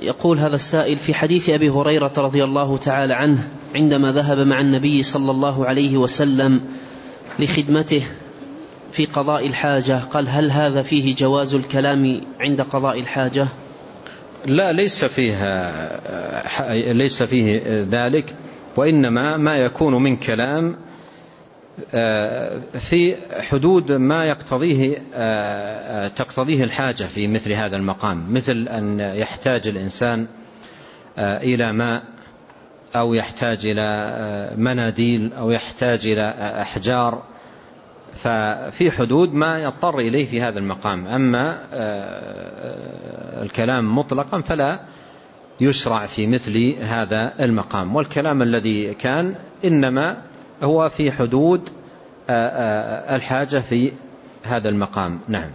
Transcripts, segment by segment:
يقول هذا السائل في حديث أبي هريرة رضي الله تعالى عنه عندما ذهب مع النبي صلى الله عليه وسلم لخدمته في قضاء الحاجة قال هل هذا فيه جواز الكلام عند قضاء الحاجة؟ لا ليس فيه ليس فيه ذلك وإنما ما يكون من كلام في حدود ما يقتضيه آه، تقتضيه الحاجة في مثل هذا المقام مثل أن يحتاج الإنسان آه، إلى ماء أو يحتاج إلى مناديل أو يحتاج إلى أحجار. ففي حدود ما يضطر إليه في هذا المقام. أما الكلام مطلقا فلا يشرع في مثل هذا المقام. والكلام الذي كان إنما هو في حدود الحاجة في هذا المقام. نعم.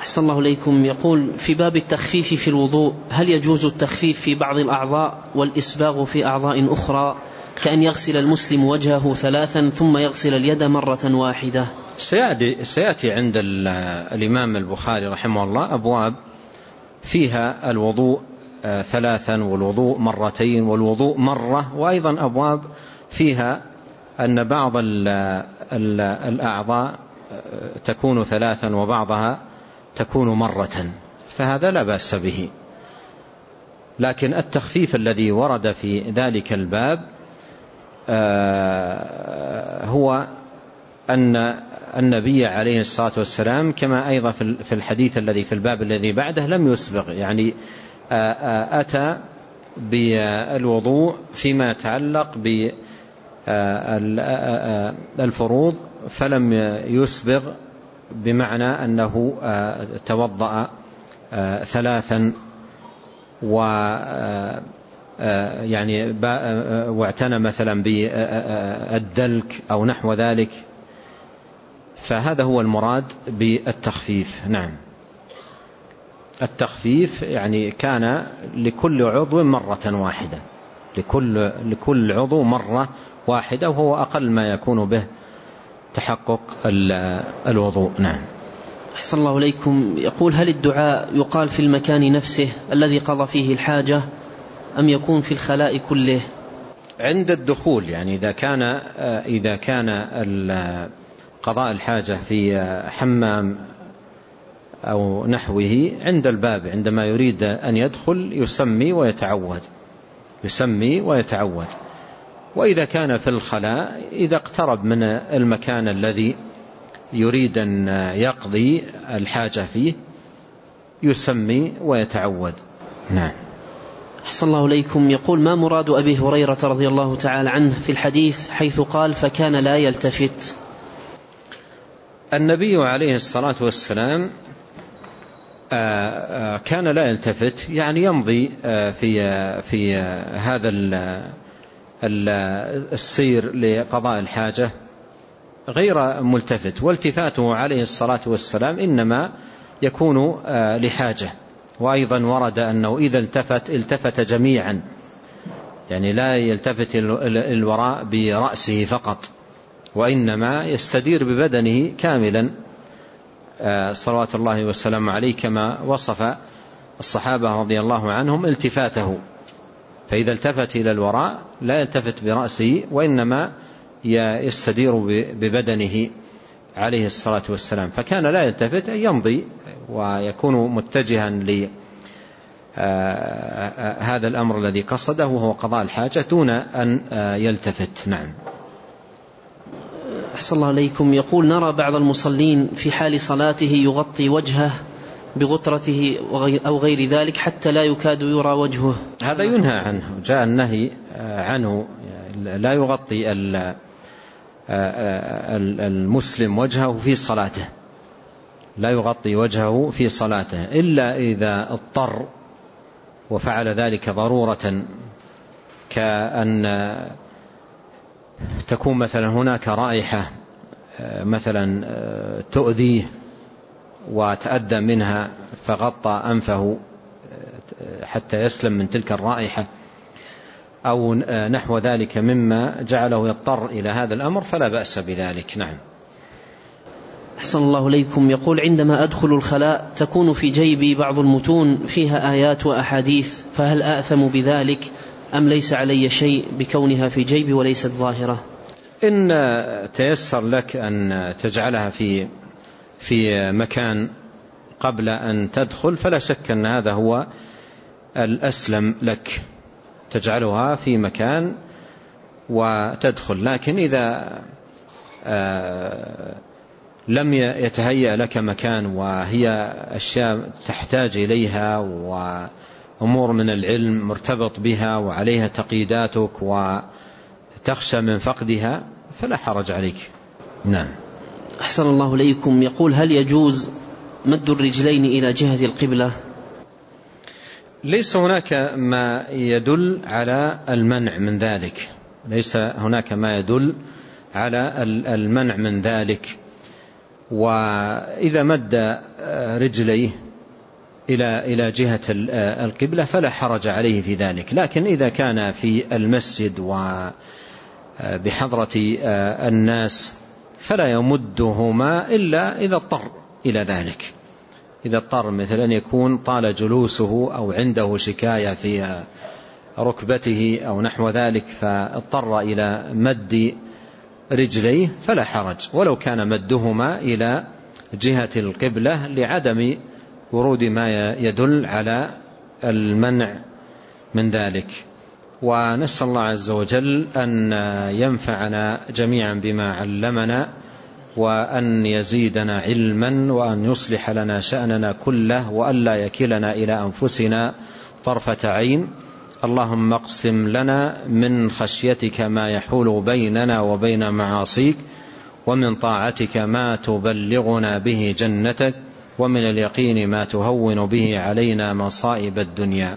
أحسن الله إليكم. يقول في باب التخفيف في الوضوء هل يجوز التخفيف في بعض الأعضاء والإسباغ في أعضاء أخرى كأن يغسل المسلم وجهه ثلاثا ثم يغسل اليد مرة واحدة؟ سيأتي, سيأتي عند الإمام البخاري رحمه الله أبواب فيها الوضوء آه، ثلاثا والوضوء مرتين والوضوء مرة وأيضا أبواب فيها أن بعض الأعضاء آه، تكون ثلاثا وبعضها تكون مرة فهذا لا بأس به. لكن التخفيف الذي ورد في ذلك الباب آه، هو أن النبي عليه الصلاة والسلام كما أيضا في الحديث الذي في الباب الذي بعده لم يسبغ يعني آه، أتى بالوضوء فيما يتعلق بالفروض فلم يسبغ بمعنى أنه توضأ ثلاثا و يعني واعتنى مثلا بالدلك أو نحو ذلك. فهذا هو المراد بالتخفيف. نعم. التخفيف يعني كان لكل عضو مرة واحدة. لكل, لكل عضو مرة واحدة وهو أقل ما يكون به تحقق الوضوء. نعم. أحسن الله إليكم. يقول هل الدعاء يقال في المكان نفسه الذي قضى فيه الحاجة أم يكون في الخلاء كله؟ عند الدخول يعني إذا كان إذا كان قضاء الحاجة في حمام أو نحوه عند الباب عندما يريد أن يدخل يسمي ويتعوذ يسمي ويتعوذ وإذا كان في الخلاء إذا اقترب من المكان الذي يريد أن يقضي الحاجة فيه يسمي ويتعوذ. نعم. أحسن الله إليكم. يقول ما مراد أبي هريرة رضي الله تعالى عنه في الحديث حيث قال فكان لا يلتفت النبي عليه الصلاة والسلام آه، آه، كان لا يلتفت يعني يمضي آه، في في هذا السير لقضاء الحاجة غير ملتفت والتفاته عليه الصلاة والسلام إنما يكون لحاجة. وأيضا ورد أنه إذا التفت التفت جميعا. يعني لا يلتفت الوراء برأسه فقط وإنما يستدير ببدنه كاملا. آه، صلوات الله وسلامه عليه كما وصف الصحابة رضي الله عنهم التفاته. فإذا التفت إلى الوراء لا يلتفت برأسه وإنما يستدير ببدنه عليه الصلاة والسلام. فكان لا يلتفت أن يمضي ويكون متجها ل آه، هذا الأمر الذي قصده وهو قضاء الحاجة دون أن آه، يلتفت. نعم. أحسن الله عليكم. يقول نرى بعض المصلين في حال صلاته يغطي وجهه بغطرته أو غير ذلك حتى لا يكاد يرى وجهه. هذا ينهى عنه. جاء النهي آه، عنه. لا يغطي آه، آه، المسلم وجهه في صلاته. لا يغطي وجهه في صلاته. إلا إذا اضطر وفعل ذلك ضرورة كأن تكون مثلا هناك رائحة مثلا تؤذيه وتأدى منها فغطى أنفه آه، حتى يسلم من تلك الرائحة أو نحو ذلك مما جعله يضطر إلى هذا الأمر فلا بأس بذلك. نعم. أحسن الله إليكم. يقول عندما أدخل الخلاء تكون في جيبي بعض المتون فيها آيات وأحاديث فهل آثم بذلك أم ليس علي شيء بكونها في جيبي وليست ظاهرة؟ إن تيسر لك أن تجعلها في في مكان قبل أن تدخل فلا شك أن هذا هو الأسلم لك. تجعلها في مكان وتدخل. لكن إذا آه، لم يتهيأ لك مكان وهي أشياء تحتاج إليها وأمور من العلم مرتبط بها وعليها تقييداتك وتخشى من فقدها فلا حرج عليك. نعم. أحسن الله إليكم يقول هل يجوز مد الرجلين إلى جهة القبلة؟ ليس هناك ما يدل على المنع من ذلك. ليس هناك ما يدل على المنع من ذلك. وإذا مد رجليه إلى إلى جهة القبلة فلا حرج عليه في ذلك. لكن إذا كان في المسجد وبحضرة الناس فلا يمدهما إلا إذا اضطر إلى ذلك. إذا اضطر مثل أن يكون طال جلوسه أو عنده شكاية في ركبته أو نحو ذلك فاضطر إلى مد رجليه فلا حرج. ولو كان مدهما إلى جهة القبلة لعدم ورود ما يدل على المنع من ذلك. ونسأل الله عز وجل أن ينفعنا جميعا بما علمنا وأن يزيدنا علما وأن يصلح لنا شأننا كله وأن لا يكلنا إلى أنفسنا طرفة عين. اللهم اقسم لنا من خشيتك ما يحول بيننا وبين معاصيك ومن طاعتك ما تبلغنا به جنتك ومن اليقين ما تهون به علينا مصائب الدنيا.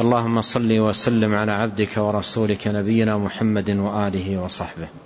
اللهم صل وسلم على عبدك ورسولك نبينا محمد وآله وصحبه.